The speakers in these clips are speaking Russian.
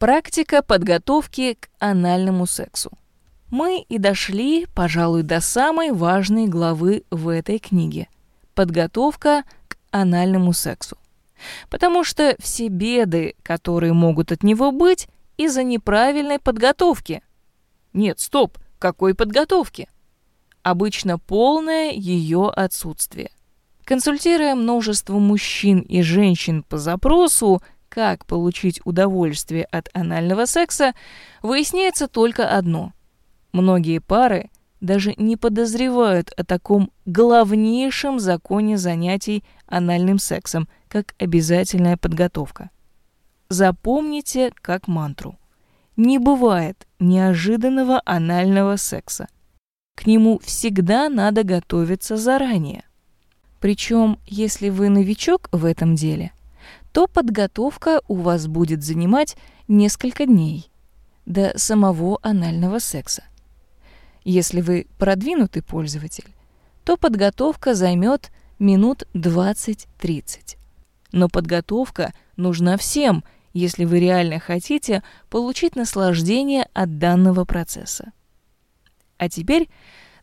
Практика подготовки к анальному сексу. Мы и дошли, пожалуй, до самой важной главы в этой книге – подготовка к анальному сексу. Потому что все беды, которые могут от него быть, из-за неправильной подготовки. Нет, стоп, какой подготовки? Обычно полное ее отсутствие. Консультируя множество мужчин и женщин по запросу «Как получить удовольствие от анального секса», выясняется только одно. Многие пары даже не подозревают о таком главнейшем законе занятий анальным сексом, как обязательная подготовка. Запомните как мантру. Не бывает неожиданного анального секса. К нему всегда надо готовиться заранее. Причем, если вы новичок в этом деле, то подготовка у вас будет занимать несколько дней до самого анального секса. Если вы продвинутый пользователь, то подготовка займет минут 20-30. Но подготовка нужна всем, если вы реально хотите получить наслаждение от данного процесса. А теперь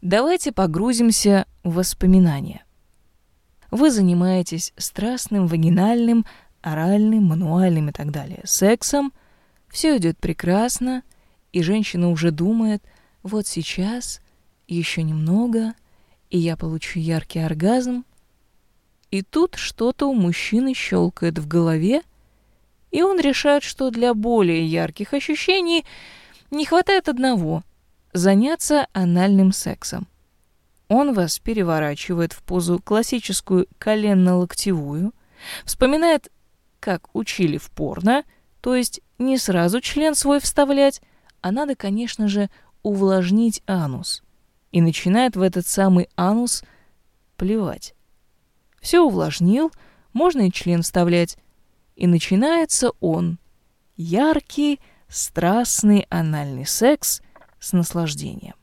давайте погрузимся в воспоминания. Вы занимаетесь страстным вагинальным, оральным, мануальным и так далее сексом. Все идет прекрасно, и женщина уже думает, вот сейчас, еще немного, и я получу яркий оргазм. И тут что-то у мужчины щелкает в голове, и он решает, что для более ярких ощущений не хватает одного — заняться анальным сексом. Он вас переворачивает в позу классическую коленно-локтевую, вспоминает, как учили в порно, то есть не сразу член свой вставлять, а надо, конечно же, увлажнить анус. И начинает в этот самый анус плевать. Все увлажнил, можно и член вставлять. И начинается он. Яркий, страстный анальный секс с наслаждением.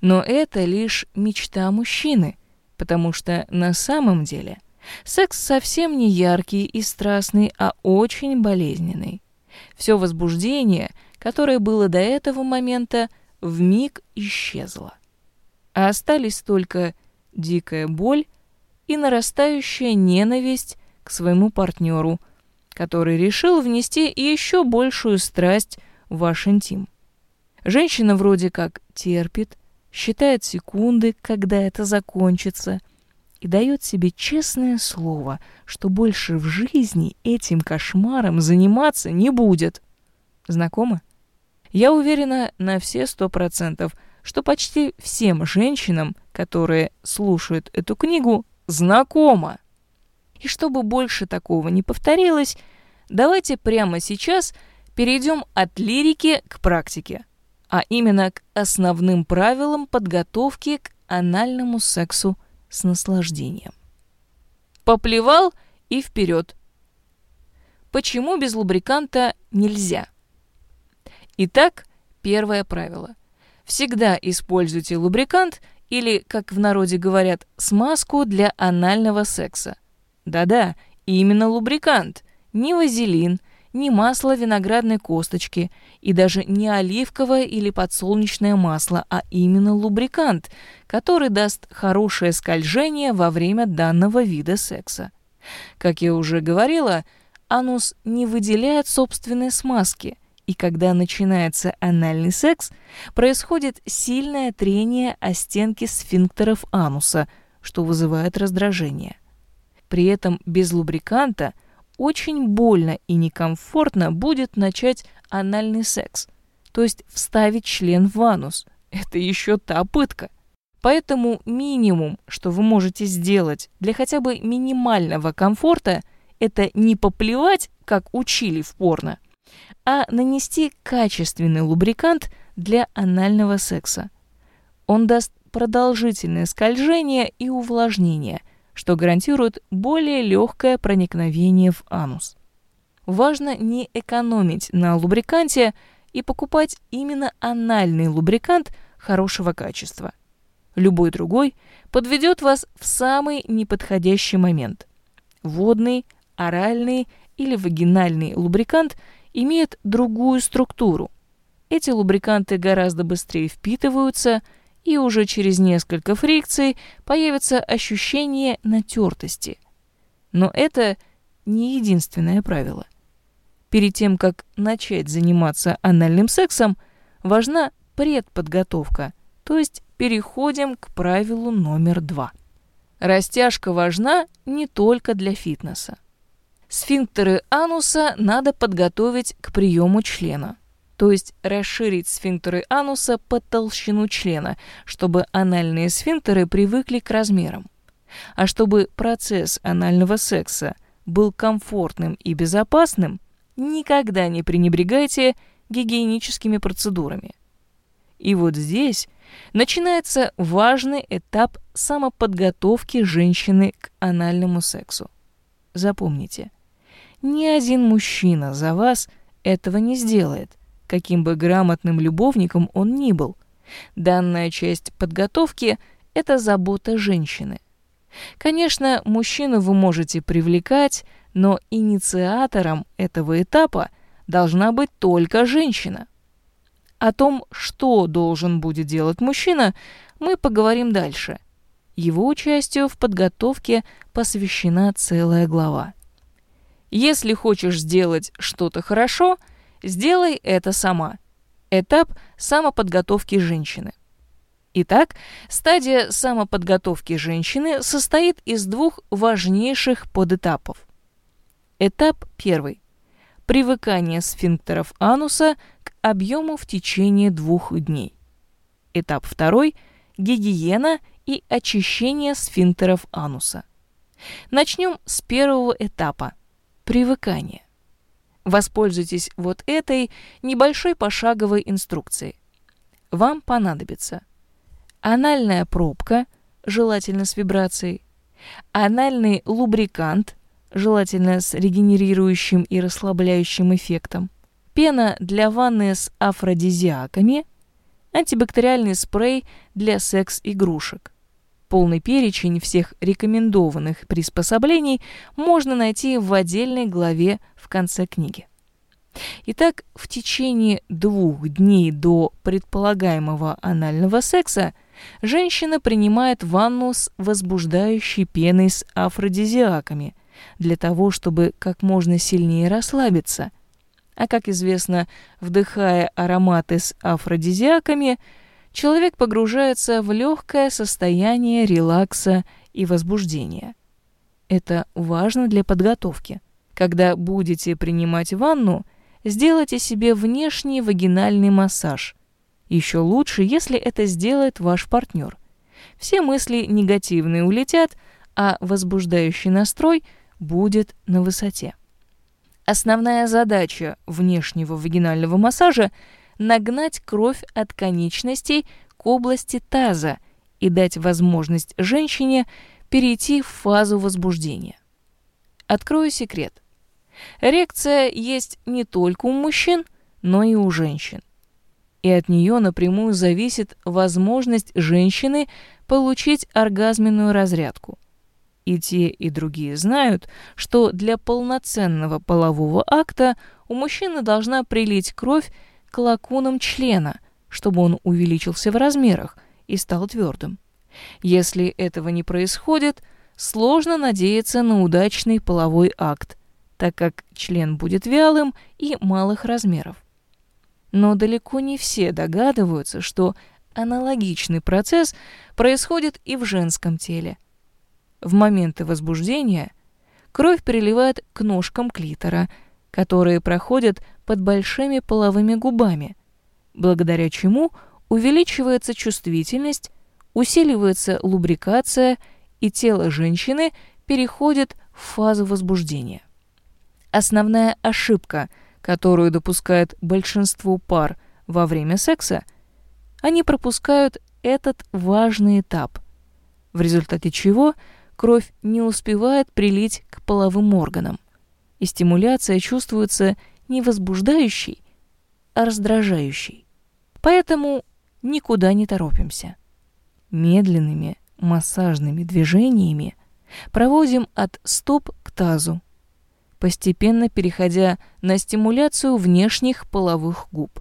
Но это лишь мечта мужчины, потому что на самом деле секс совсем не яркий и страстный, а очень болезненный. Все возбуждение, которое было до этого момента, в миг исчезло. А остались только дикая боль и нарастающая ненависть к своему партнеру, который решил внести еще большую страсть в ваш интим. Женщина вроде как терпит, считает секунды, когда это закончится, и дает себе честное слово, что больше в жизни этим кошмаром заниматься не будет. Знакомо? Я уверена на все сто процентов, что почти всем женщинам, которые слушают эту книгу, знакомо. И чтобы больше такого не повторилось, давайте прямо сейчас перейдем от лирики к практике а именно к основным правилам подготовки к анальному сексу с наслаждением. Поплевал и вперед. Почему без лубриканта нельзя? Итак, первое правило. Всегда используйте лубрикант или, как в народе говорят, смазку для анального секса. Да-да, именно лубрикант, не вазелин, ни масло виноградной косточки и даже не оливковое или подсолнечное масло, а именно лубрикант, который даст хорошее скольжение во время данного вида секса. Как я уже говорила, анус не выделяет собственной смазки, и когда начинается анальный секс, происходит сильное трение о стенки сфинктеров ануса, что вызывает раздражение. При этом без лубриканта – очень больно и некомфортно будет начать анальный секс, то есть вставить член в анус. Это еще та пытка. Поэтому минимум, что вы можете сделать для хотя бы минимального комфорта, это не поплевать, как учили в порно, а нанести качественный лубрикант для анального секса. Он даст продолжительное скольжение и увлажнение, что гарантирует более легкое проникновение в анус. Важно не экономить на лубриканте и покупать именно анальный лубрикант хорошего качества. Любой другой подведет вас в самый неподходящий момент. Водный, оральный или вагинальный лубрикант имеет другую структуру. Эти лубриканты гораздо быстрее впитываются, и уже через несколько фрикций появится ощущение натертости. Но это не единственное правило. Перед тем, как начать заниматься анальным сексом, важна предподготовка, то есть переходим к правилу номер два. Растяжка важна не только для фитнеса. Сфинктеры ануса надо подготовить к приему члена, то есть расширить сфинктеры ануса под толщину члена, чтобы анальные сфинктеры привыкли к размерам. А чтобы процесс анального секса был комфортным и безопасным, никогда не пренебрегайте гигиеническими процедурами. И вот здесь начинается важный этап самоподготовки женщины к анальному сексу. Запомните, ни один мужчина за вас этого не сделает, каким бы грамотным любовником он ни был. Данная часть подготовки – это забота женщины. Конечно, мужчину вы можете привлекать, но инициатором этого этапа должна быть только женщина – о том, что должен будет делать мужчина, мы поговорим дальше. Его участию в подготовке посвящена целая глава. Если хочешь сделать что-то хорошо, сделай это сама. Этап самоподготовки женщины. Итак, стадия самоподготовки женщины состоит из двух важнейших подэтапов. Этап первый. Привыкание сфинктеров ануса объему в течение двух дней. Этап второй – гигиена и очищение сфинктеров ануса. Начнем с первого этапа – привыкания. Воспользуйтесь вот этой небольшой пошаговой инструкцией. Вам понадобится анальная пробка, желательно с вибрацией, анальный лубрикант, желательно с регенерирующим и расслабляющим эффектом, пена для ванны с афродизиаками, антибактериальный спрей для секс-игрушек. Полный перечень всех рекомендованных приспособлений можно найти в отдельной главе в конце книги. Итак, в течение двух дней до предполагаемого анального секса женщина принимает ванну с возбуждающей пеной с афродизиаками для того, чтобы как можно сильнее расслабиться – а как известно, вдыхая ароматы с афродизиаками, человек погружается в легкое состояние релакса и возбуждения. Это важно для подготовки. Когда будете принимать ванну, сделайте себе внешний вагинальный массаж. Еще лучше, если это сделает ваш партнер. Все мысли негативные улетят, а возбуждающий настрой будет на высоте. Основная задача внешнего вагинального массажа – нагнать кровь от конечностей к области таза и дать возможность женщине перейти в фазу возбуждения. Открою секрет. Эрекция есть не только у мужчин, но и у женщин. И от нее напрямую зависит возможность женщины получить оргазменную разрядку – и те, и другие знают, что для полноценного полового акта у мужчины должна прилить кровь к лакунам члена, чтобы он увеличился в размерах и стал твердым. Если этого не происходит, сложно надеяться на удачный половой акт, так как член будет вялым и малых размеров. Но далеко не все догадываются, что аналогичный процесс происходит и в женском теле – в моменты возбуждения кровь переливает к ножкам клитора, которые проходят под большими половыми губами, благодаря чему увеличивается чувствительность, усиливается лубрикация и тело женщины переходит в фазу возбуждения. Основная ошибка, которую допускает большинство пар во время секса, они пропускают этот важный этап, в результате чего – кровь не успевает прилить к половым органам, и стимуляция чувствуется не возбуждающей, а раздражающей. Поэтому никуда не торопимся. Медленными массажными движениями проводим от стоп к тазу. постепенно переходя на стимуляцию внешних половых губ.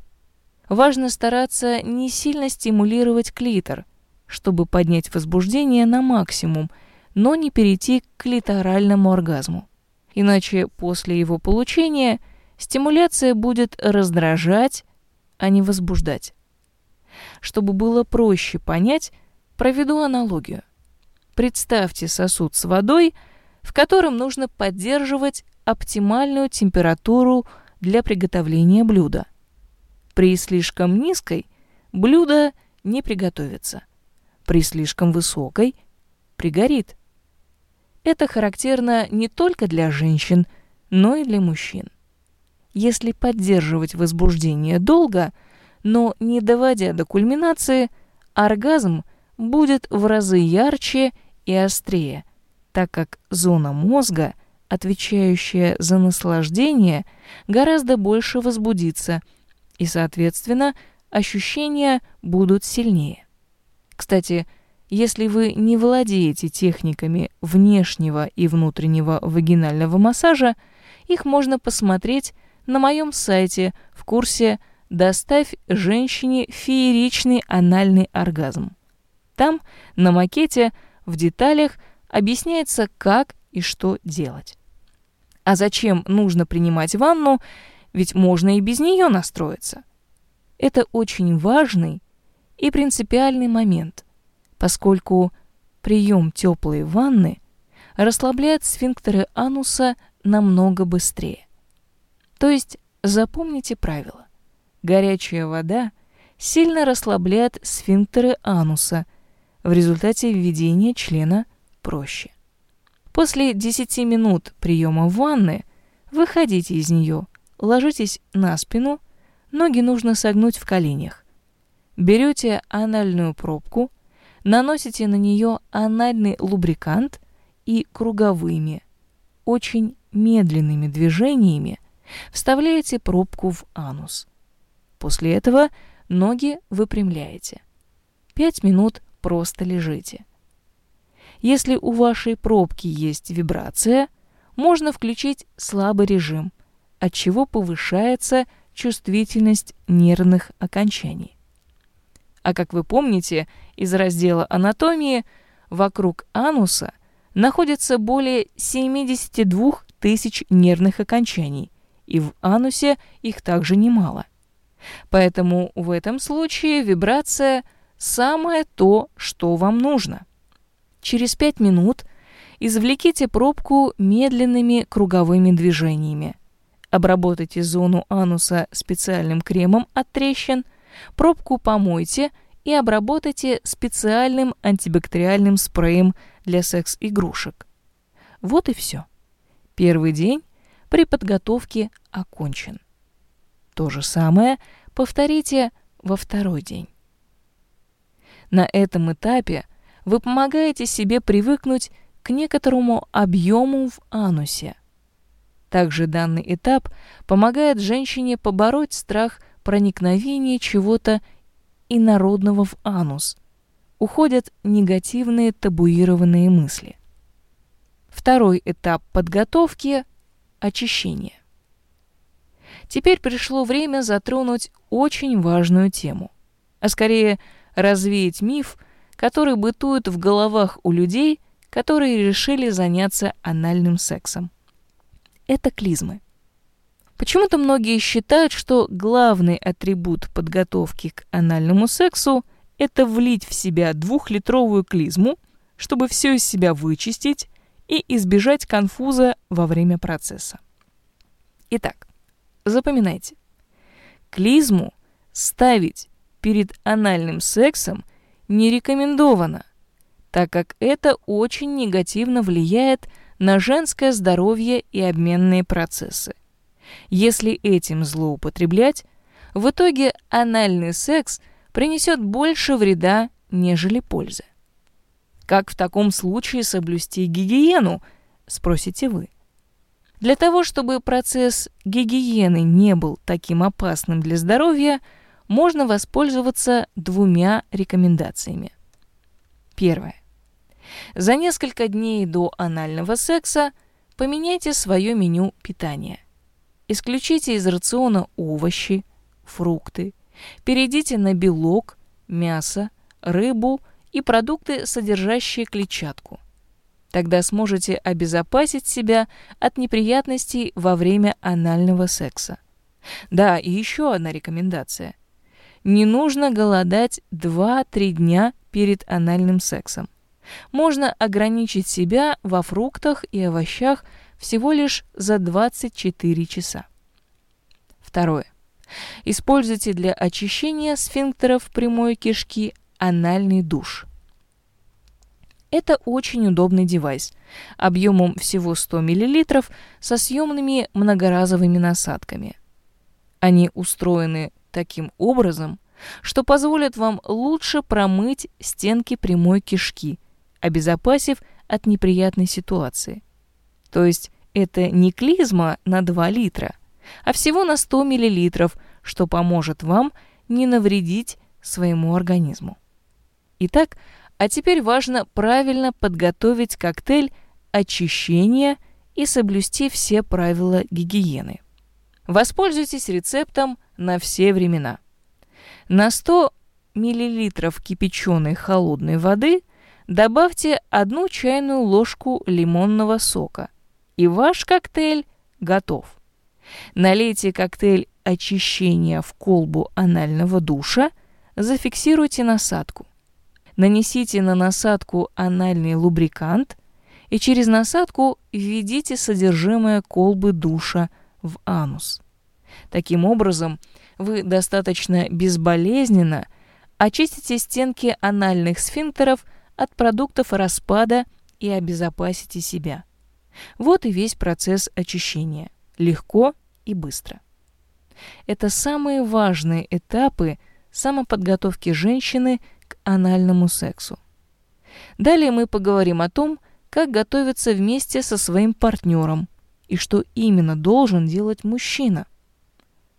Важно стараться не сильно стимулировать клитор, чтобы поднять возбуждение на максимум, но не перейти к клиторальному оргазму. Иначе после его получения стимуляция будет раздражать, а не возбуждать. Чтобы было проще понять, проведу аналогию. Представьте сосуд с водой, в котором нужно поддерживать оптимальную температуру для приготовления блюда. При слишком низкой блюдо не приготовится. При слишком высокой пригорит. Это характерно не только для женщин, но и для мужчин. Если поддерживать возбуждение долго, но не доводя до кульминации, оргазм будет в разы ярче и острее, так как зона мозга, отвечающая за наслаждение, гораздо больше возбудится, и, соответственно, ощущения будут сильнее. Кстати, если вы не владеете техниками внешнего и внутреннего вагинального массажа, их можно посмотреть на моем сайте в курсе «Доставь женщине фееричный анальный оргазм». Там, на макете, в деталях объясняется, как и что делать. А зачем нужно принимать ванну, ведь можно и без нее настроиться. Это очень важный и принципиальный момент, поскольку прием теплой ванны расслабляет сфинктеры ануса намного быстрее. То есть запомните правило. Горячая вода сильно расслабляет сфинктеры ануса, в результате введения члена проще. После 10 минут приема ванны выходите из нее, ложитесь на спину, ноги нужно согнуть в коленях. Берете анальную пробку, наносите на нее анальный лубрикант и круговыми, очень медленными движениями вставляете пробку в анус. После этого ноги выпрямляете. Пять минут просто лежите. Если у вашей пробки есть вибрация, можно включить слабый режим, от чего повышается чувствительность нервных окончаний. А как вы помните из раздела анатомии, вокруг ануса находится более 72 тысяч нервных окончаний, и в анусе их также немало. Поэтому в этом случае вибрация – самое то, что вам нужно. Через 5 минут извлеките пробку медленными круговыми движениями. Обработайте зону ануса специальным кремом от трещин, пробку помойте и обработайте специальным антибактериальным спреем для секс-игрушек. Вот и все. Первый день при подготовке окончен. То же самое повторите во второй день. На этом этапе вы помогаете себе привыкнуть к некоторому объему в анусе. Также данный этап помогает женщине побороть страх проникновения чего-то инородного в анус. Уходят негативные табуированные мысли. Второй этап подготовки – очищение. Теперь пришло время затронуть очень важную тему, а скорее развеять миф, который бытует в головах у людей, которые решили заняться анальным сексом. Это клизмы. Почему-то многие считают, что главный атрибут подготовки к анальному сексу – это влить в себя двухлитровую клизму, чтобы все из себя вычистить и избежать конфуза во время процесса. Итак, запоминайте. Клизму ставить перед анальным сексом не рекомендовано, так как это очень негативно влияет на женское здоровье и обменные процессы. Если этим злоупотреблять, в итоге анальный секс принесет больше вреда, нежели пользы. Как в таком случае соблюсти гигиену, спросите вы. Для того, чтобы процесс гигиены не был таким опасным для здоровья, можно воспользоваться двумя рекомендациями. Первое. За несколько дней до анального секса поменяйте свое меню питания. Исключите из рациона овощи, фрукты, перейдите на белок, мясо, рыбу и продукты, содержащие клетчатку. Тогда сможете обезопасить себя от неприятностей во время анального секса. Да, и еще одна рекомендация. Не нужно голодать 2-3 дня перед анальным сексом. Можно ограничить себя во фруктах и овощах всего лишь за 24 часа. Второе. Используйте для очищения сфинктеров прямой кишки анальный душ. Это очень удобный девайс, объемом всего 100 мл со съемными многоразовыми насадками. Они устроены таким образом, что позволят вам лучше промыть стенки прямой кишки, обезопасив от неприятной ситуации. То есть это не клизма на 2 литра, а всего на 100 мл, что поможет вам не навредить своему организму. Итак, а теперь важно правильно подготовить коктейль очищения и соблюсти все правила гигиены. Воспользуйтесь рецептом на все времена. На 100 мл кипяченой холодной воды добавьте одну чайную ложку лимонного сока, и ваш коктейль готов. Налейте коктейль очищения в колбу анального душа, зафиксируйте насадку. Нанесите на насадку анальный лубрикант и через насадку введите содержимое колбы душа в анус. Таким образом, вы достаточно безболезненно очистите стенки анальных сфинктеров от продуктов распада и обезопасите себя. Вот и весь процесс очищения. Легко и быстро. Это самые важные этапы самоподготовки женщины – к анальному сексу. Далее мы поговорим о том, как готовиться вместе со своим партнером и что именно должен делать мужчина.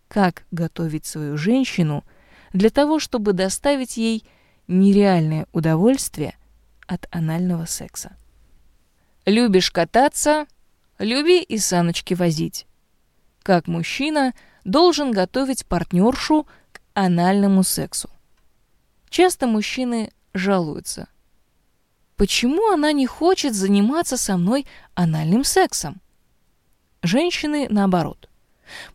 Как готовить свою женщину для того, чтобы доставить ей нереальное удовольствие от анального секса. Любишь кататься? Люби и саночки возить. Как мужчина должен готовить партнершу к анальному сексу. Часто мужчины жалуются. Почему она не хочет заниматься со мной анальным сексом? Женщины наоборот.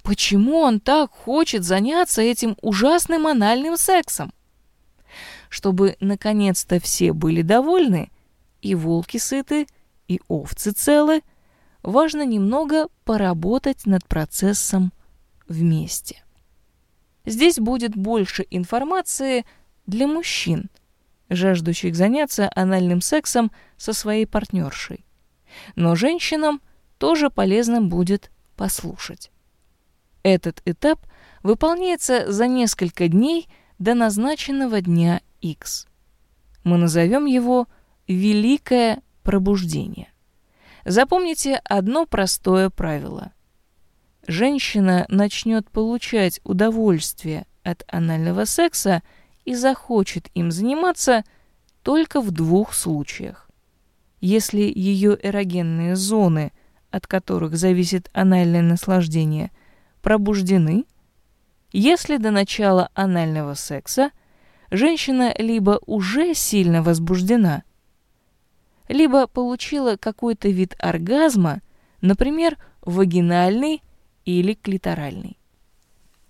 Почему он так хочет заняться этим ужасным анальным сексом? Чтобы наконец-то все были довольны, и волки сыты, и овцы целы, важно немного поработать над процессом вместе. Здесь будет больше информации для мужчин, жаждущих заняться анальным сексом со своей партнершей. Но женщинам тоже полезно будет послушать. Этот этап выполняется за несколько дней до назначенного дня X. Мы назовем его «Великое пробуждение». Запомните одно простое правило. Женщина начнет получать удовольствие от анального секса – и захочет им заниматься только в двух случаях. Если ее эрогенные зоны, от которых зависит анальное наслаждение, пробуждены, если до начала анального секса женщина либо уже сильно возбуждена, либо получила какой-то вид оргазма, например, вагинальный или клиторальный.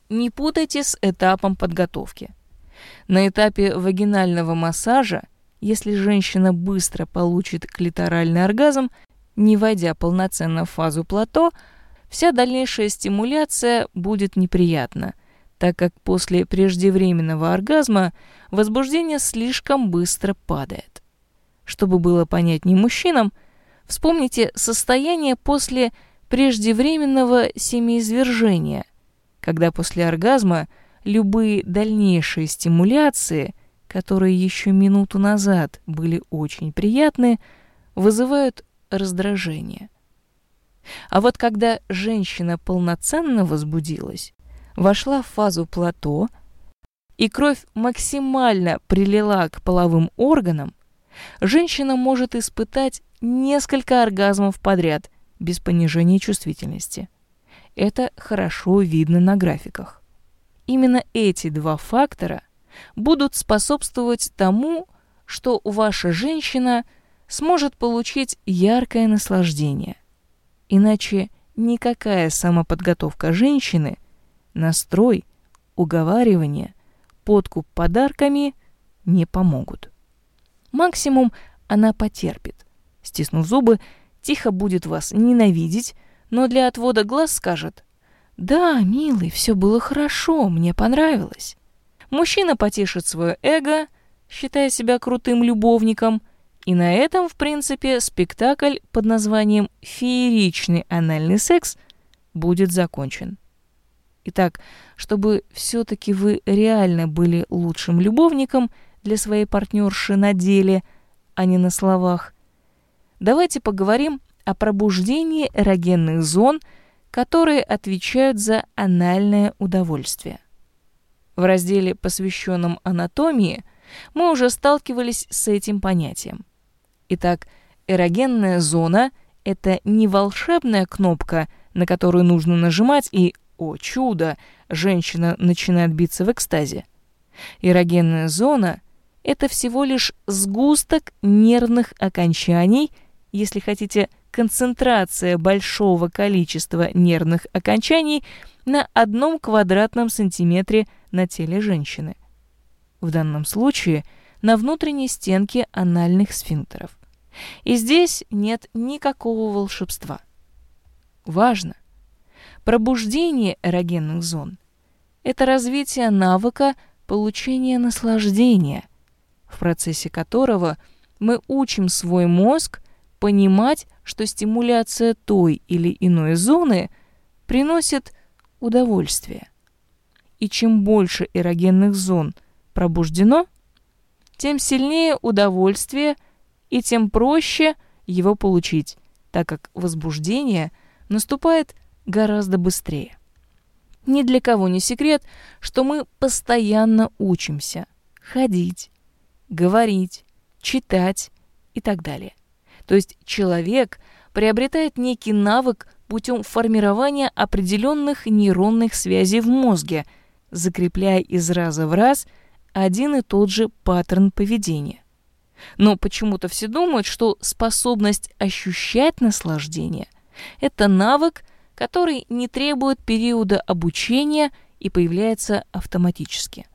Не путайте с этапом подготовки. На этапе вагинального массажа, если женщина быстро получит клиторальный оргазм, не войдя полноценно в фазу плато, вся дальнейшая стимуляция будет неприятна, так как после преждевременного оргазма возбуждение слишком быстро падает. Чтобы было понятнее мужчинам, вспомните состояние после преждевременного семяизвержения, когда после оргазма – любые дальнейшие стимуляции, которые еще минуту назад были очень приятны, вызывают раздражение. А вот когда женщина полноценно возбудилась, вошла в фазу плато, и кровь максимально прилила к половым органам, женщина может испытать несколько оргазмов подряд без понижения чувствительности. Это хорошо видно на графиках. Именно эти два фактора будут способствовать тому, что ваша женщина сможет получить яркое наслаждение. Иначе никакая самоподготовка женщины, настрой, уговаривание, подкуп подарками не помогут. Максимум она потерпит. Стиснув зубы, тихо будет вас ненавидеть, но для отвода глаз скажет «Да, милый, все было хорошо, мне понравилось». Мужчина потешит свое эго, считая себя крутым любовником, и на этом, в принципе, спектакль под названием «Фееричный анальный секс» будет закончен. Итак, чтобы все-таки вы реально были лучшим любовником для своей партнерши на деле, а не на словах, давайте поговорим о пробуждении эрогенных зон, которые отвечают за анальное удовольствие. В разделе, посвященном анатомии, мы уже сталкивались с этим понятием. Итак, эрогенная зона – это не волшебная кнопка, на которую нужно нажимать и, о чудо, женщина начинает биться в экстазе. Эрогенная зона – это всего лишь сгусток нервных окончаний, если хотите – концентрация большого количества нервных окончаний на одном квадратном сантиметре на теле женщины. В данном случае на внутренней стенке анальных сфинктеров. И здесь нет никакого волшебства. Важно! Пробуждение эрогенных зон – это развитие навыка получения наслаждения, в процессе которого мы учим свой мозг понимать, что стимуляция той или иной зоны приносит удовольствие. И чем больше эрогенных зон пробуждено, тем сильнее удовольствие и тем проще его получить, так как возбуждение наступает гораздо быстрее. Ни для кого не секрет, что мы постоянно учимся ходить, говорить, читать и так далее. То есть человек приобретает некий навык путем формирования определенных нейронных связей в мозге, закрепляя из раза в раз один и тот же паттерн поведения. Но почему-то все думают, что способность ощущать наслаждение – это навык, который не требует периода обучения и появляется автоматически.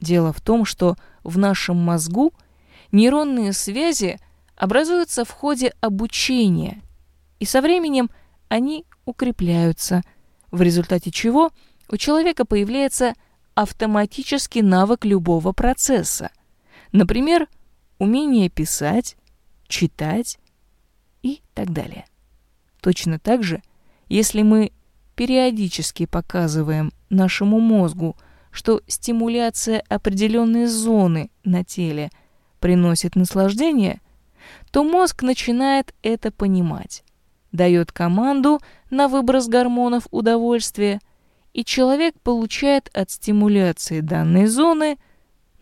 Дело в том, что в нашем мозгу нейронные связи – образуются в ходе обучения, и со временем они укрепляются, в результате чего у человека появляется автоматический навык любого процесса. Например, умение писать, читать и так далее. Точно так же, если мы периодически показываем нашему мозгу, что стимуляция определенной зоны на теле приносит наслаждение – то мозг начинает это понимать, дает команду на выброс гормонов удовольствия, и человек получает от стимуляции данной зоны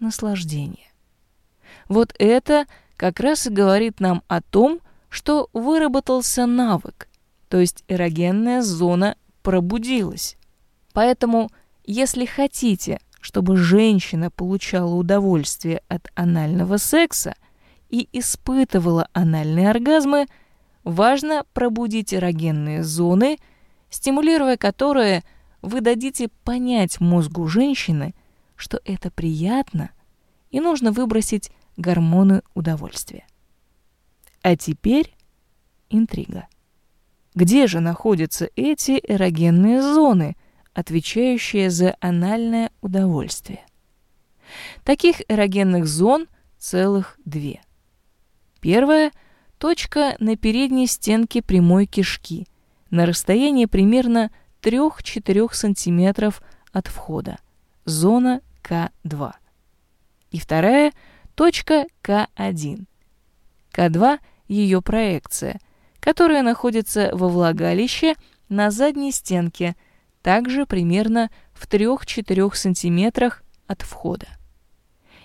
наслаждение. Вот это как раз и говорит нам о том, что выработался навык, то есть эрогенная зона пробудилась. Поэтому, если хотите, чтобы женщина получала удовольствие от анального секса – и испытывала анальные оргазмы, важно пробудить эрогенные зоны, стимулируя которые вы дадите понять мозгу женщины, что это приятно и нужно выбросить гормоны удовольствия. А теперь интрига. Где же находятся эти эрогенные зоны, отвечающие за анальное удовольствие? Таких эрогенных зон целых две. Первая – точка на передней стенке прямой кишки, на расстоянии примерно 3-4 см от входа, зона К2. И вторая – точка К1. К2 – ее проекция, которая находится во влагалище на задней стенке, также примерно в 3-4 см от входа.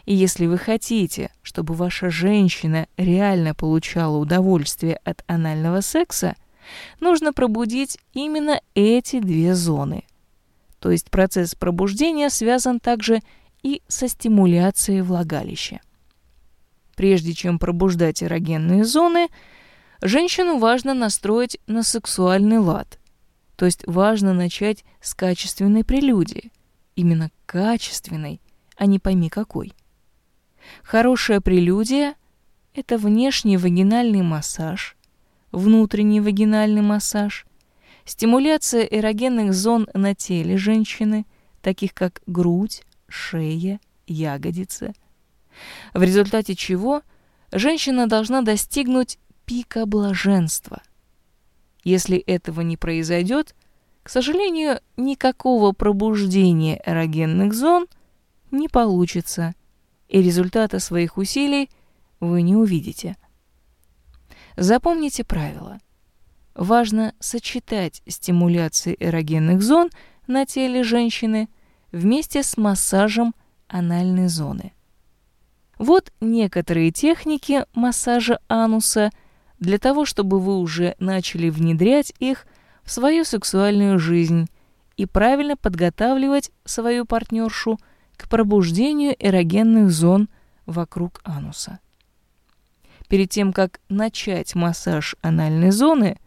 И если вы хотите, чтобы ваша женщина реально получала удовольствие от анального секса, нужно пробудить именно эти две зоны. То есть процесс пробуждения связан также и со стимуляцией влагалища. Прежде чем пробуждать эрогенные зоны, женщину важно настроить на сексуальный лад. То есть важно начать с качественной прелюдии. Именно качественной, а не пойми какой. Хорошая прелюдия – это внешний вагинальный массаж, внутренний вагинальный массаж, стимуляция эрогенных зон на теле женщины, таких как грудь, шея, ягодицы, в результате чего женщина должна достигнуть пика блаженства. Если этого не произойдет, к сожалению, никакого пробуждения эрогенных зон не получится, и результата своих усилий вы не увидите. Запомните правило. Важно сочетать стимуляции эрогенных зон на теле женщины вместе с массажем анальной зоны. Вот некоторые техники массажа ануса для того, чтобы вы уже начали внедрять их в свою сексуальную жизнь и правильно подготавливать свою партнершу к пробуждению эрогенных зон вокруг ануса. Перед тем, как начать массаж анальной зоны,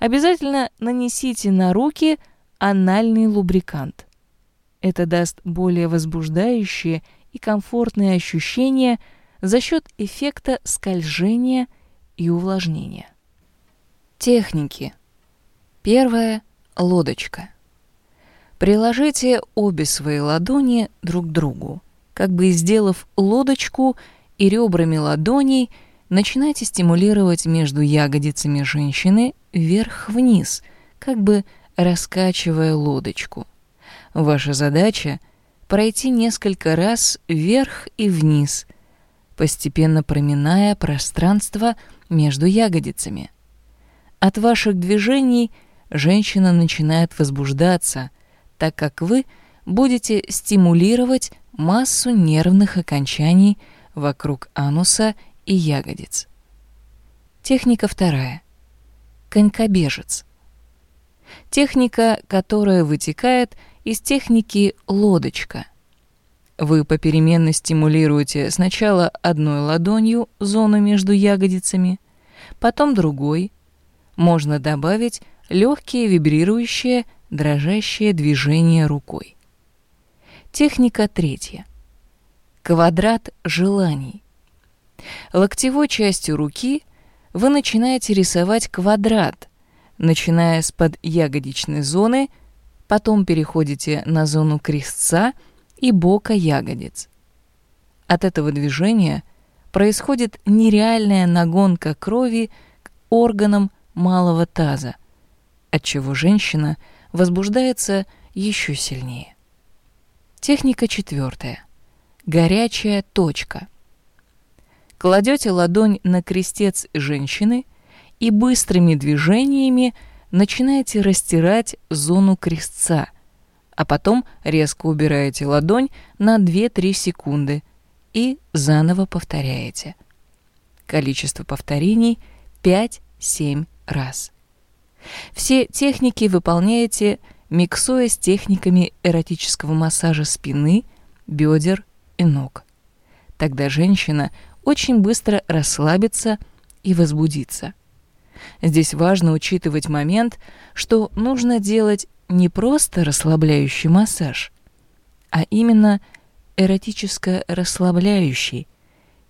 обязательно нанесите на руки анальный лубрикант. Это даст более возбуждающие и комфортные ощущения за счет эффекта скольжения и увлажнения. Техники. Первая – лодочка. Приложите обе свои ладони друг к другу, как бы сделав лодочку и ребрами ладоней начинайте стимулировать между ягодицами женщины вверх-вниз, как бы раскачивая лодочку. Ваша задача – пройти несколько раз вверх и вниз, постепенно проминая пространство между ягодицами. От ваших движений женщина начинает возбуждаться, так как вы будете стимулировать массу нервных окончаний вокруг ануса и ягодиц. Техника вторая. Конькобежец. Техника, которая вытекает из техники лодочка. Вы попеременно стимулируете сначала одной ладонью зону между ягодицами, потом другой. Можно добавить легкие вибрирующие, дрожащие движения рукой. Техника третья. Квадрат желаний. Локтевой частью руки вы начинаете рисовать квадрат, начиная с подъягодичной зоны – потом переходите на зону крестца и бока ягодиц. От этого движения происходит нереальная нагонка крови к органам малого таза, отчего женщина возбуждается еще сильнее. Техника четвертая. Горячая точка. Кладете ладонь на крестец женщины и быстрыми движениями – начинаете растирать зону крестца, а потом резко убираете ладонь на 2-3 секунды и заново повторяете. Количество повторений 5-7 раз. Все техники выполняете, миксуя с техниками эротического массажа спины, бедер и ног. Тогда женщина очень быстро расслабится и возбудится. Здесь важно учитывать момент, что нужно делать не просто расслабляющий массаж, а именно эротическо-расслабляющий,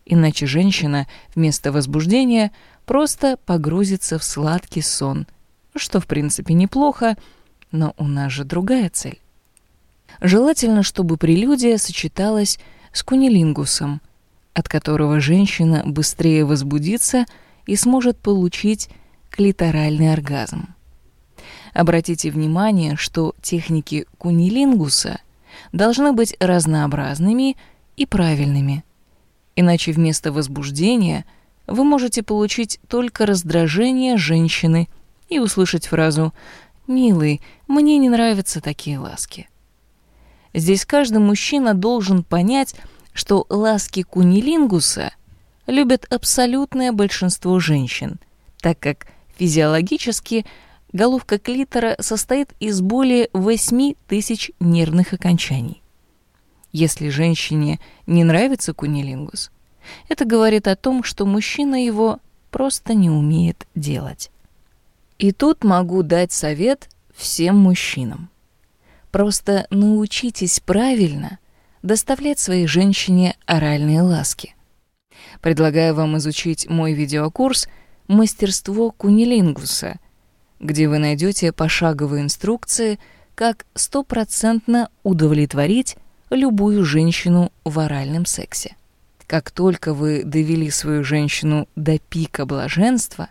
иначе женщина вместо возбуждения просто погрузится в сладкий сон, что в принципе неплохо, но у нас же другая цель. Желательно, чтобы прелюдия сочеталась с кунилингусом, от которого женщина быстрее возбудится и сможет получить клиторальный оргазм. Обратите внимание, что техники кунилингуса должны быть разнообразными и правильными. Иначе вместо возбуждения вы можете получить только раздражение женщины и услышать фразу «Милый, мне не нравятся такие ласки». Здесь каждый мужчина должен понять, что ласки кунилингуса любят абсолютное большинство женщин, так как Физиологически головка клитора состоит из более 8 тысяч нервных окончаний. Если женщине не нравится кунилингус, это говорит о том, что мужчина его просто не умеет делать. И тут могу дать совет всем мужчинам. Просто научитесь правильно доставлять своей женщине оральные ласки. Предлагаю вам изучить мой видеокурс «Мастерство кунилингуса», где вы найдете пошаговые инструкции, как стопроцентно удовлетворить любую женщину в оральном сексе. Как только вы довели свою женщину до пика блаженства,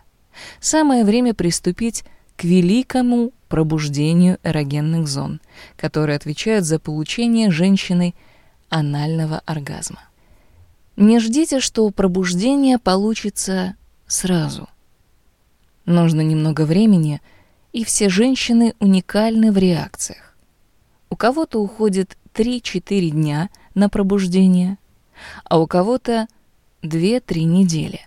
самое время приступить к великому пробуждению эрогенных зон, которые отвечают за получение женщиной анального оргазма. Не ждите, что пробуждение получится сразу. Нужно немного времени, и все женщины уникальны в реакциях. У кого-то уходит 3-4 дня на пробуждение, а у кого-то 2-3 недели.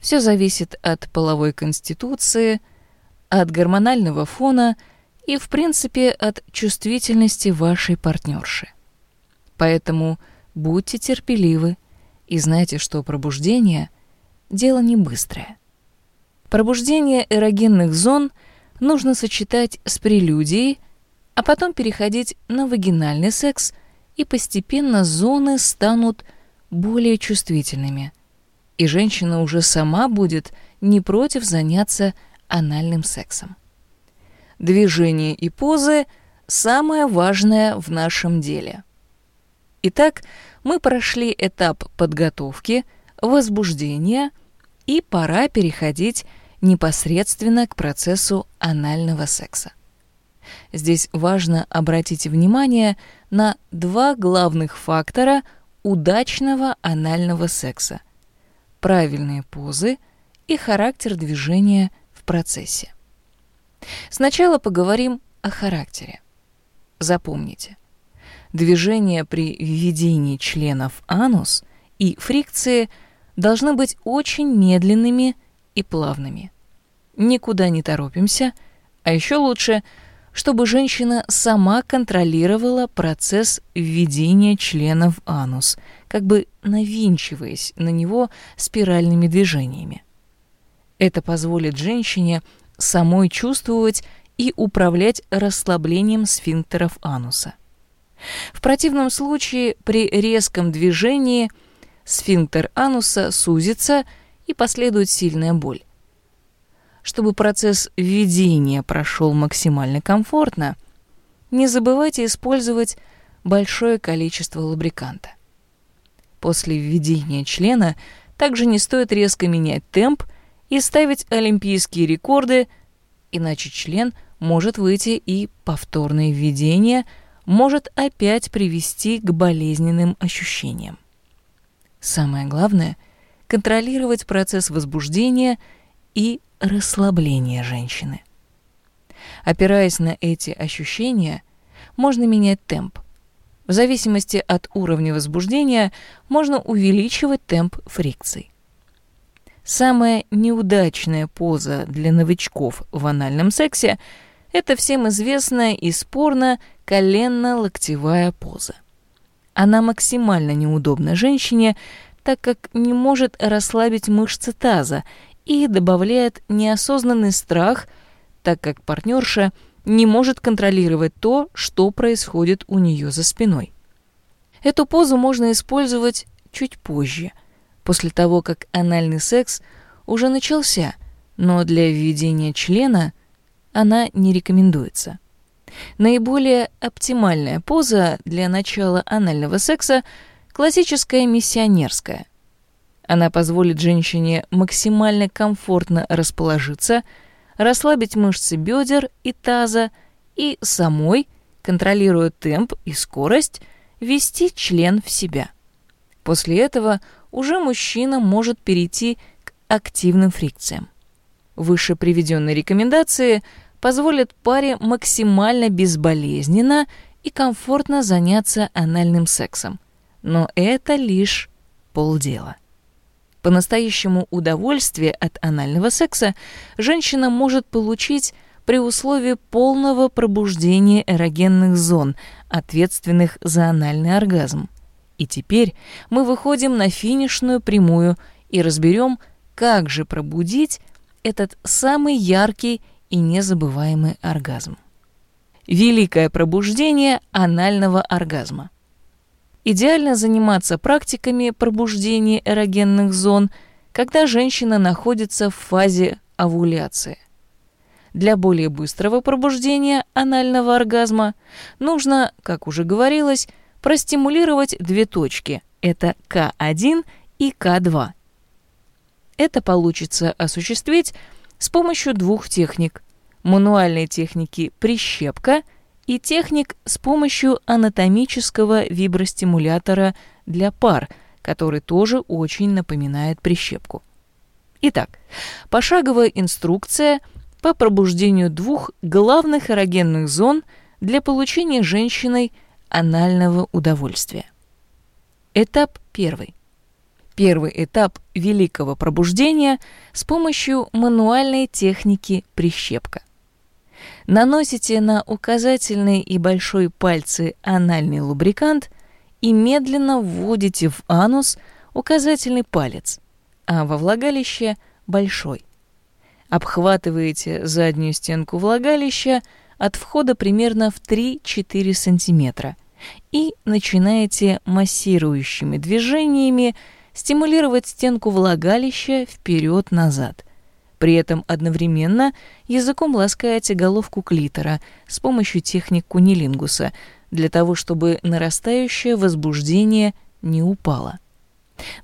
Все зависит от половой конституции, от гормонального фона и, в принципе, от чувствительности вашей партнерши. Поэтому будьте терпеливы и знайте, что пробуждение – дело не быстрое. Пробуждение эрогенных зон нужно сочетать с прелюдией – а потом переходить на вагинальный секс, и постепенно зоны станут более чувствительными. И женщина уже сама будет не против заняться анальным сексом. Движение и позы – самое важное в нашем деле. Итак, мы прошли этап подготовки, возбуждения, и пора переходить непосредственно к процессу анального секса. Здесь важно обратить внимание на два главных фактора удачного анального секса – правильные позы и характер движения в процессе. Сначала поговорим о характере. Запомните, движения при введении членов анус и фрикции должны быть очень медленными и плавными. Никуда не торопимся, а еще лучше – чтобы женщина сама контролировала процесс введения члена в анус, как бы навинчиваясь на него спиральными движениями. Это позволит женщине самой чувствовать и управлять расслаблением сфинктеров ануса. В противном случае при резком движении сфинктер ануса сузится и последует сильная боль. Чтобы процесс введения прошел максимально комфортно, не забывайте использовать большое количество лубриканта. После введения члена также не стоит резко менять темп и ставить олимпийские рекорды, иначе член может выйти и повторное введение может опять привести к болезненным ощущениям. Самое главное – контролировать процесс возбуждения и расслабление женщины. Опираясь на эти ощущения, можно менять темп. В зависимости от уровня возбуждения можно увеличивать темп фрикций. Самая неудачная поза для новичков в анальном сексе – это всем известная и спорно коленно-локтевая поза. Она максимально неудобна женщине, так как не может расслабить мышцы таза и добавляет неосознанный страх, так как партнерша не может контролировать то, что происходит у нее за спиной. Эту позу можно использовать чуть позже, после того, как анальный секс уже начался, но для введения члена она не рекомендуется. Наиболее оптимальная поза для начала анального секса – классическая миссионерская – она позволит женщине максимально комфортно расположиться, расслабить мышцы бедер и таза и самой, контролируя темп и скорость, ввести член в себя. После этого уже мужчина может перейти к активным фрикциям. Выше приведенные рекомендации позволят паре максимально безболезненно и комфортно заняться анальным сексом. Но это лишь полдела. По-настоящему удовольствие от анального секса женщина может получить при условии полного пробуждения эрогенных зон, ответственных за анальный оргазм. И теперь мы выходим на финишную прямую и разберем, как же пробудить этот самый яркий и незабываемый оргазм. Великое пробуждение анального оргазма. Идеально заниматься практиками пробуждения эрогенных зон, когда женщина находится в фазе овуляции. Для более быстрого пробуждения анального оргазма нужно, как уже говорилось, простимулировать две точки – это К1 и К2. Это получится осуществить с помощью двух техник – мануальной техники прищепка – и техник с помощью анатомического вибростимулятора для пар, который тоже очень напоминает прищепку. Итак, пошаговая инструкция по пробуждению двух главных эрогенных зон для получения женщиной анального удовольствия. Этап первый. Первый этап великого пробуждения с помощью мануальной техники прищепка – Наносите на указательный и большой пальцы анальный лубрикант и медленно вводите в анус указательный палец, а во влагалище – большой. Обхватываете заднюю стенку влагалища от входа примерно в 3-4 см и начинаете массирующими движениями стимулировать стенку влагалища вперед-назад – при этом одновременно языком ласкаете головку клитора с помощью техник кунилингуса для того, чтобы нарастающее возбуждение не упало.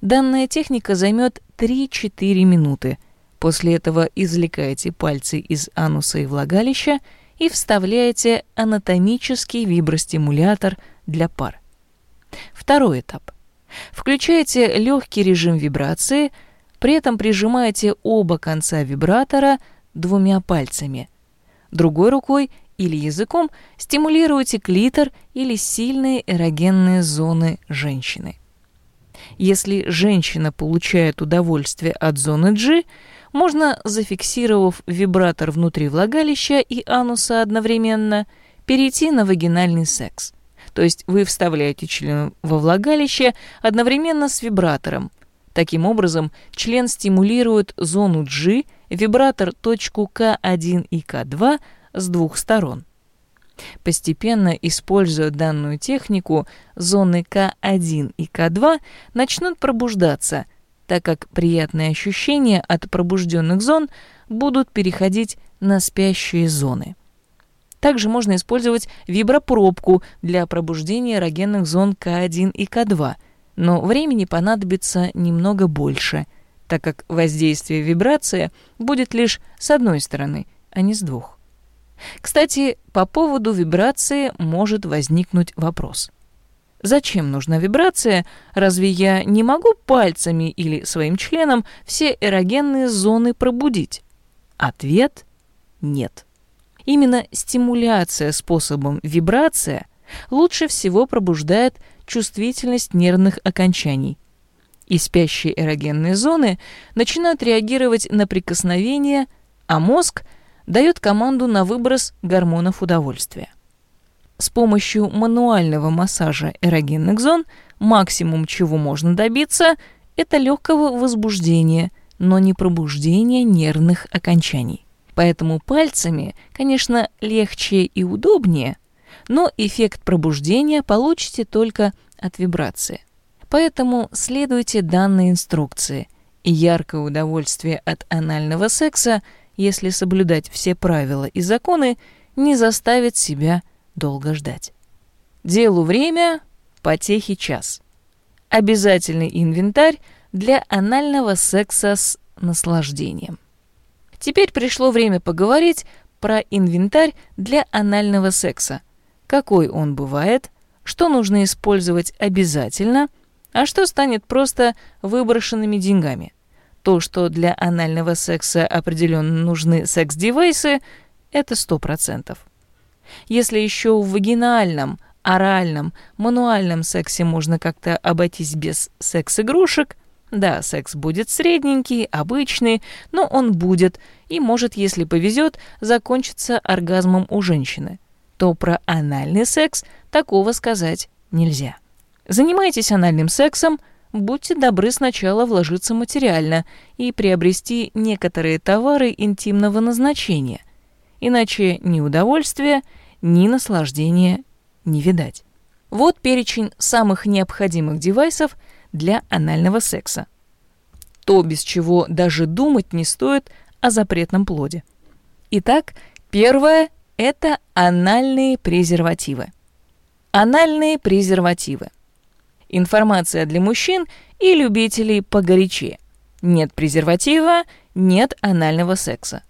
Данная техника займет 3-4 минуты. После этого извлекаете пальцы из ануса и влагалища и вставляете анатомический вибростимулятор для пар. Второй этап. Включаете легкий режим вибрации – при этом прижимаете оба конца вибратора двумя пальцами. Другой рукой или языком стимулируете клитор или сильные эрогенные зоны женщины. Если женщина получает удовольствие от зоны G, можно, зафиксировав вибратор внутри влагалища и ануса одновременно, перейти на вагинальный секс. То есть вы вставляете член во влагалище одновременно с вибратором, Таким образом, член стимулирует зону G, вибратор точку К1 и К2 с двух сторон. Постепенно, используя данную технику, зоны К1 и К2 начнут пробуждаться, так как приятные ощущения от пробужденных зон будут переходить на спящие зоны. Также можно использовать вибропробку для пробуждения эрогенных зон К1 и К2 – но времени понадобится немного больше, так как воздействие вибрации будет лишь с одной стороны, а не с двух. Кстати, по поводу вибрации может возникнуть вопрос. Зачем нужна вибрация? Разве я не могу пальцами или своим членом все эрогенные зоны пробудить? Ответ – нет. Именно стимуляция способом вибрация лучше всего пробуждает чувствительность нервных окончаний. И спящие эрогенные зоны начинают реагировать на прикосновение, а мозг дает команду на выброс гормонов удовольствия. С помощью мануального массажа эрогенных зон максимум, чего можно добиться, это легкого возбуждения, но не пробуждения нервных окончаний. Поэтому пальцами, конечно, легче и удобнее, но эффект пробуждения получите только от вибрации. Поэтому следуйте данной инструкции, и яркое удовольствие от анального секса, если соблюдать все правила и законы, не заставит себя долго ждать. Делу время, потехи час. Обязательный инвентарь для анального секса с наслаждением. Теперь пришло время поговорить про инвентарь для анального секса – какой он бывает, что нужно использовать обязательно, а что станет просто выброшенными деньгами. То, что для анального секса определенно нужны секс-девайсы, это 100%. Если еще в вагинальном, оральном, мануальном сексе можно как-то обойтись без секс-игрушек, Да, секс будет средненький, обычный, но он будет и может, если повезет, закончиться оргазмом у женщины. То про анальный секс такого сказать нельзя. Занимайтесь анальным сексом, будьте добры сначала вложиться материально и приобрести некоторые товары интимного назначения, иначе ни удовольствия, ни наслаждения не видать. Вот перечень самых необходимых девайсов для анального секса. То, без чего даже думать не стоит о запретном плоде. Итак, первое – это анальные презервативы. Анальные презервативы. Информация для мужчин и любителей погорячее. Нет презерватива – нет анального секса.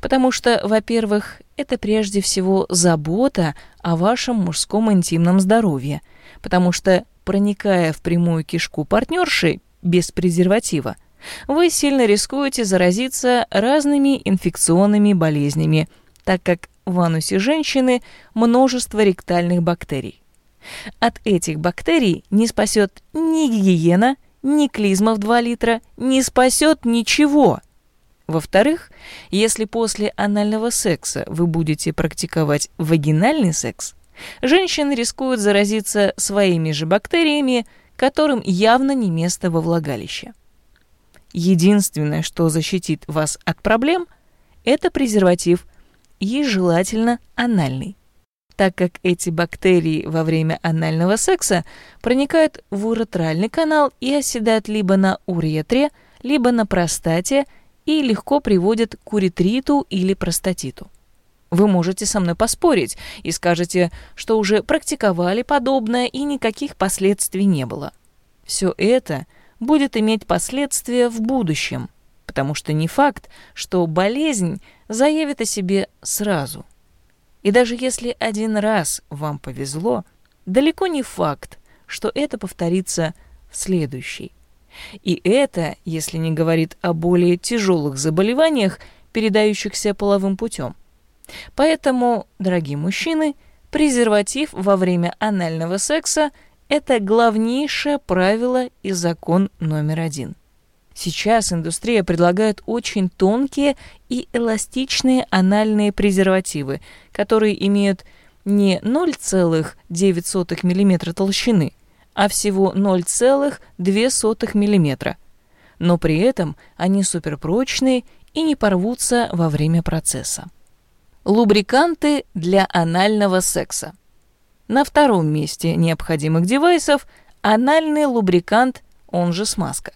Потому что, во-первых, это прежде всего забота о вашем мужском интимном здоровье, потому что, проникая в прямую кишку партнерши без презерватива, вы сильно рискуете заразиться разными инфекционными болезнями, так как в анусе женщины множество ректальных бактерий. От этих бактерий не спасет ни гигиена, ни клизма в 2 литра, не спасет ничего – во-вторых, если после анального секса вы будете практиковать вагинальный секс, женщины рискуют заразиться своими же бактериями, которым явно не место во влагалище. Единственное, что защитит вас от проблем, это презерватив, и желательно анальный, так как эти бактерии во время анального секса проникают в уретральный канал и оседают либо на уретре, либо на простате – и легко приводят к уретриту или простатиту. Вы можете со мной поспорить и скажете, что уже практиковали подобное и никаких последствий не было. Все это будет иметь последствия в будущем, потому что не факт, что болезнь заявит о себе сразу. И даже если один раз вам повезло, далеко не факт, что это повторится в следующий. И это, если не говорит о более тяжелых заболеваниях, передающихся половым путем. Поэтому, дорогие мужчины, презерватив во время анального секса – это главнейшее правило и закон номер один. Сейчас индустрия предлагает очень тонкие и эластичные анальные презервативы, которые имеют не 0,9 мм толщины – а всего 0,2 мм. Но при этом они суперпрочные и не порвутся во время процесса. Лубриканты для анального секса. На втором месте необходимых девайсов анальный лубрикант, он же смазка.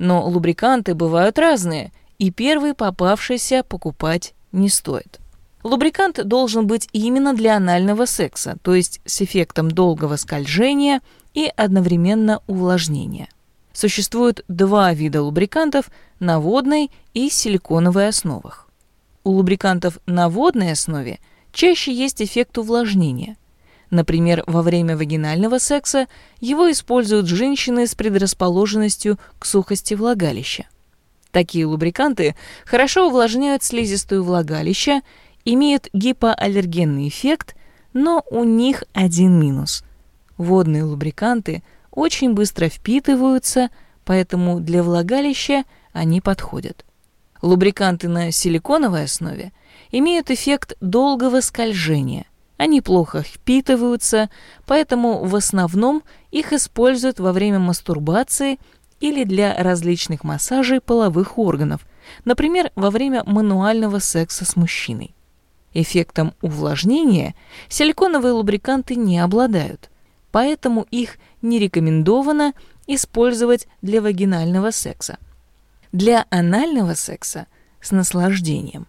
Но лубриканты бывают разные, и первый попавшийся покупать не стоит. Лубрикант должен быть именно для анального секса, то есть с эффектом долгого скольжения – и одновременно увлажнения. Существует два вида лубрикантов на водной и силиконовой основах. У лубрикантов на водной основе чаще есть эффект увлажнения. Например, во время вагинального секса его используют женщины с предрасположенностью к сухости влагалища. Такие лубриканты хорошо увлажняют слизистую влагалища, имеют гипоаллергенный эффект, но у них один минус – Водные лубриканты очень быстро впитываются, поэтому для влагалища они подходят. Лубриканты на силиконовой основе имеют эффект долгого скольжения. Они плохо впитываются, поэтому в основном их используют во время мастурбации или для различных массажей половых органов, например, во время мануального секса с мужчиной. Эффектом увлажнения силиконовые лубриканты не обладают поэтому их не рекомендовано использовать для вагинального секса. Для анального секса с наслаждением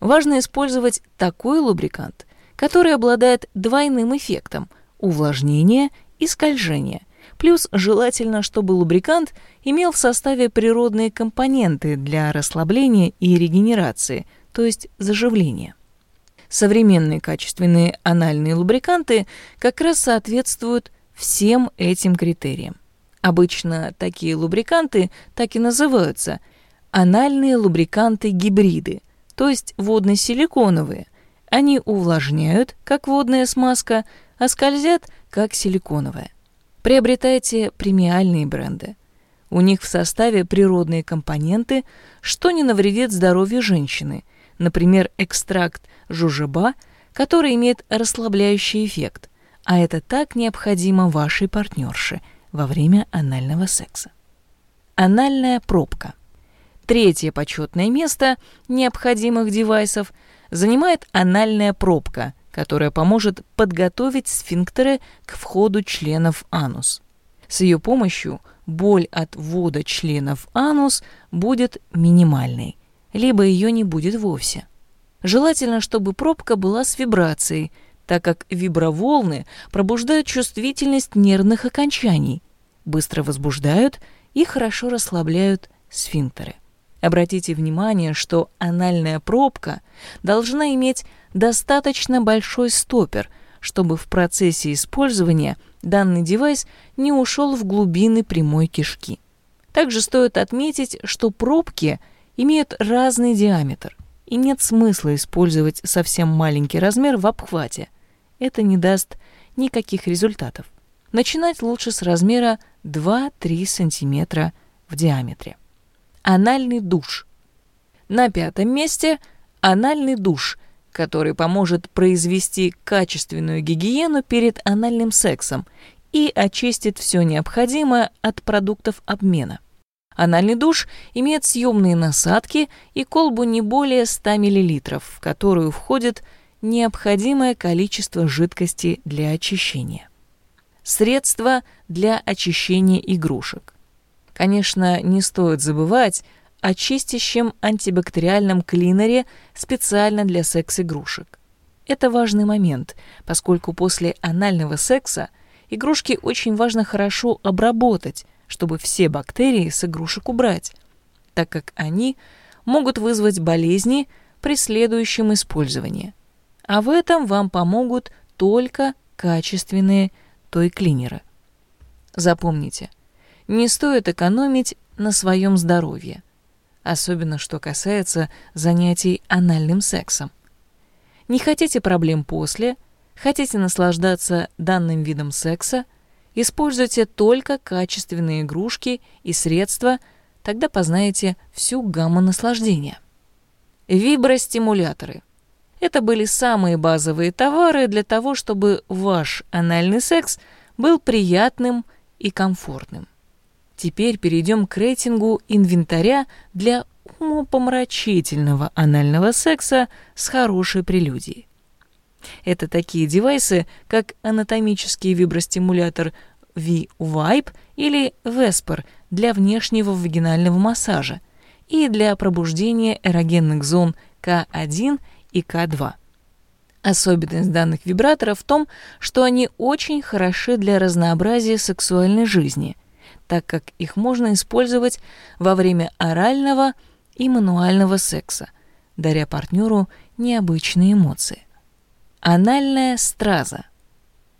важно использовать такой лубрикант, который обладает двойным эффектом – увлажнения и скольжения. Плюс желательно, чтобы лубрикант имел в составе природные компоненты для расслабления и регенерации, то есть заживления. Современные качественные анальные лубриканты как раз соответствуют всем этим критериям. Обычно такие лубриканты так и называются – анальные лубриканты-гибриды, то есть водно-силиконовые. Они увлажняют, как водная смазка, а скользят, как силиконовая. Приобретайте премиальные бренды. У них в составе природные компоненты, что не навредит здоровью женщины, например, экстракт жужеба, который имеет расслабляющий эффект, а это так необходимо вашей партнерше во время анального секса. Анальная пробка. Третье почетное место необходимых девайсов занимает анальная пробка, которая поможет подготовить сфинктеры к входу членов анус. С ее помощью боль от ввода членов анус будет минимальной, либо ее не будет вовсе. Желательно, чтобы пробка была с вибрацией, так как виброволны пробуждают чувствительность нервных окончаний, быстро возбуждают и хорошо расслабляют сфинктеры. Обратите внимание, что анальная пробка должна иметь достаточно большой стопер, чтобы в процессе использования данный девайс не ушел в глубины прямой кишки. Также стоит отметить, что пробки имеют разный диаметр, и нет смысла использовать совсем маленький размер в обхвате. Это не даст никаких результатов. Начинать лучше с размера 2-3 см в диаметре. Анальный душ. На пятом месте анальный душ, который поможет произвести качественную гигиену перед анальным сексом и очистит все необходимое от продуктов обмена. Анальный душ имеет съемные насадки и колбу не более 100 мл, в которую входит необходимое количество жидкости для очищения. Средства для очищения игрушек. Конечно, не стоит забывать о чистящем антибактериальном клинере специально для секс-игрушек. Это важный момент, поскольку после анального секса игрушки очень важно хорошо обработать, чтобы все бактерии с игрушек убрать, так как они могут вызвать болезни при следующем использовании. А в этом вам помогут только качественные той-клинеры. Запомните – не стоит экономить на своем здоровье, особенно что касается занятий анальным сексом. Не хотите проблем после, хотите наслаждаться данным видом секса, используйте только качественные игрушки и средства, тогда познаете всю гамму наслаждения. Вибростимуляторы. Это были самые базовые товары для того, чтобы ваш анальный секс был приятным и комфортным. Теперь перейдем к рейтингу инвентаря для умопомрачительного анального секса с хорошей прелюдией. Это такие девайсы, как анатомический вибростимулятор V-Vibe или Vesper для внешнего вагинального массажа и для пробуждения эрогенных зон К1 и К2. Особенность данных вибраторов в том, что они очень хороши для разнообразия сексуальной жизни – так как их можно использовать во время орального и мануального секса, даря партнеру необычные эмоции. Анальная страза.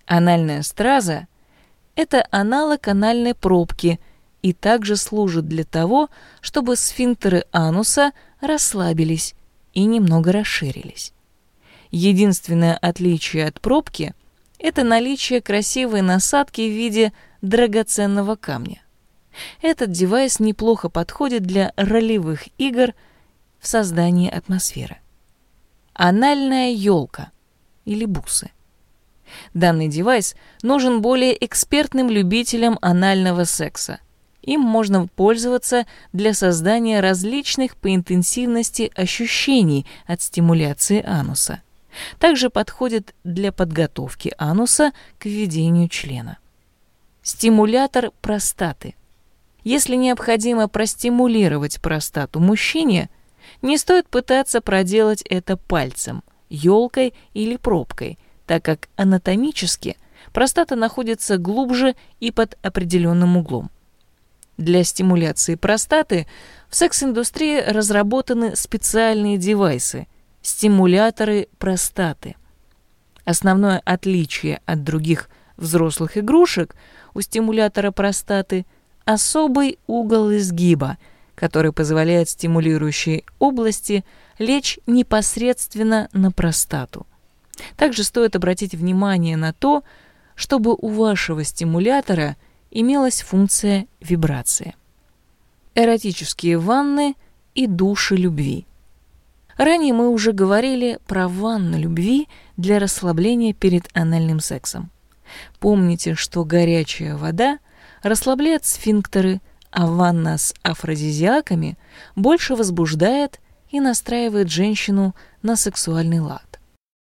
Анальная страза – это аналог анальной пробки и также служит для того, чтобы сфинктеры ануса расслабились и немного расширились. Единственное отличие от пробки – это наличие красивой насадки в виде драгоценного камня. Этот девайс неплохо подходит для ролевых игр в создании атмосферы. Анальная елка или бусы. Данный девайс нужен более экспертным любителям анального секса. Им можно пользоваться для создания различных по интенсивности ощущений от стимуляции ануса. Также подходит для подготовки ануса к введению члена. Стимулятор простаты. Если необходимо простимулировать простату мужчине, не стоит пытаться проделать это пальцем, елкой или пробкой, так как анатомически простата находится глубже и под определенным углом. Для стимуляции простаты в секс-индустрии разработаны специальные девайсы – стимуляторы простаты. Основное отличие от других взрослых игрушек – у стимулятора простаты особый угол изгиба, который позволяет стимулирующей области лечь непосредственно на простату. Также стоит обратить внимание на то, чтобы у вашего стимулятора имелась функция вибрации. эротические ванны и души любви. Ранее мы уже говорили про ванны любви для расслабления перед анальным сексом. Помните, что горячая вода расслабляет сфинктеры, а ванна с афродизиаками больше возбуждает и настраивает женщину на сексуальный лад.